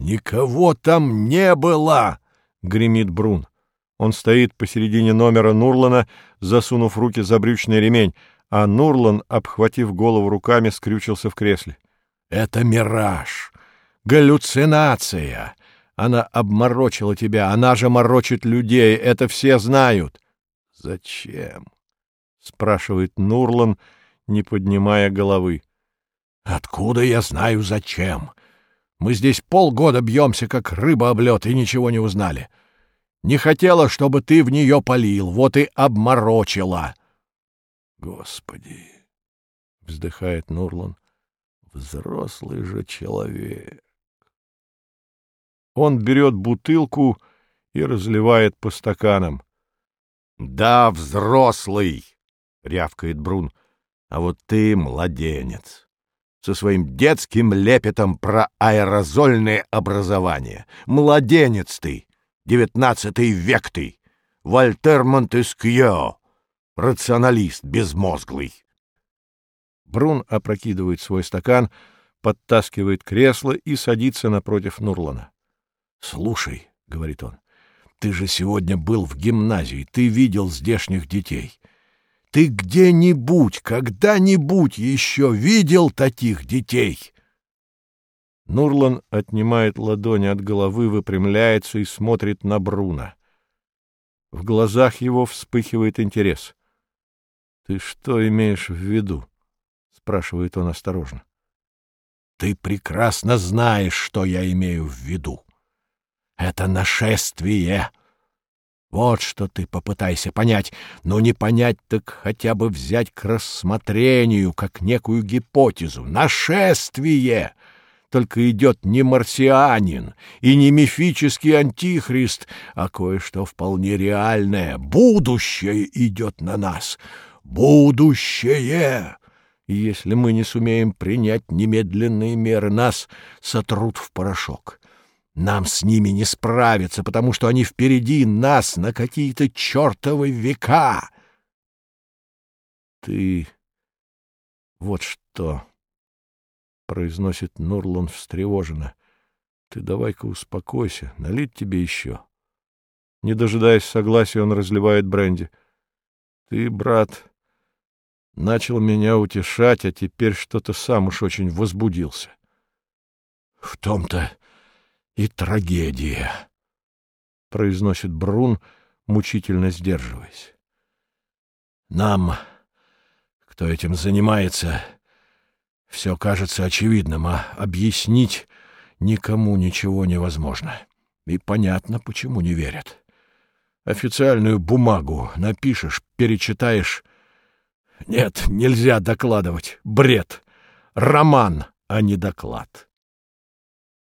Никого там не было! — гремит Брун. Он стоит посередине номера Нурлана, засунув руки за брючный ремень, а Нурлан, обхватив голову руками, скрючился в кресле. — Это мираж! Галлюцинация! Она обморочила тебя, она же морочит людей, это все знают. — Зачем? — спрашивает Нурлан, не поднимая головы. — Откуда я знаю, зачем? Мы здесь полгода бьемся, как рыба об лед, и ничего не узнали. — не хотела, чтобы ты в нее полил, вот и обморочила. Господи, вздыхает Нурлан, взрослый же человек. Он берет бутылку и разливает по стаканам. Да, взрослый, рявкает Брун, а вот ты младенец со своим детским лепетом про аэрозольное образование. Младенец ты! Девятнадцатый век ты! Вольтер Монтескьё! Рационалист безмозглый!» Брун опрокидывает свой стакан, подтаскивает кресло и садится напротив Нурлана. «Слушай», — говорит он, — «ты же сегодня был в гимназии, ты видел здешних детей. Ты где-нибудь, когда-нибудь еще видел таких детей?» Нурлан отнимает ладони от головы, выпрямляется и смотрит на Бруна. В глазах его вспыхивает интерес. — Ты что имеешь в виду? — спрашивает он осторожно. — Ты прекрасно знаешь, что я имею в виду. Это нашествие. Вот что ты попытайся понять, но не понять, так хотя бы взять к рассмотрению, как некую гипотезу. Нашествие! только идет не марсианин и не мифический антихрист, а кое-что вполне реальное. Будущее идет на нас. Будущее! И если мы не сумеем принять немедленные меры, нас сотрут в порошок. Нам с ними не справиться, потому что они впереди нас на какие-то чертовы века. Ты вот что произносит Нурлан встревоженно. Ты давай-ка успокойся, налить тебе еще. Не дожидаясь согласия, он разливает бренди. Ты, брат, начал меня утешать, а теперь что-то сам уж очень возбудился. В том-то и трагедия, произносит Брун, мучительно сдерживаясь. Нам, кто этим занимается, все кажется очевидным, а объяснить никому ничего невозможно. И понятно, почему не верят. Официальную бумагу напишешь, перечитаешь. Нет, нельзя докладывать. Бред. Роман, а не доклад.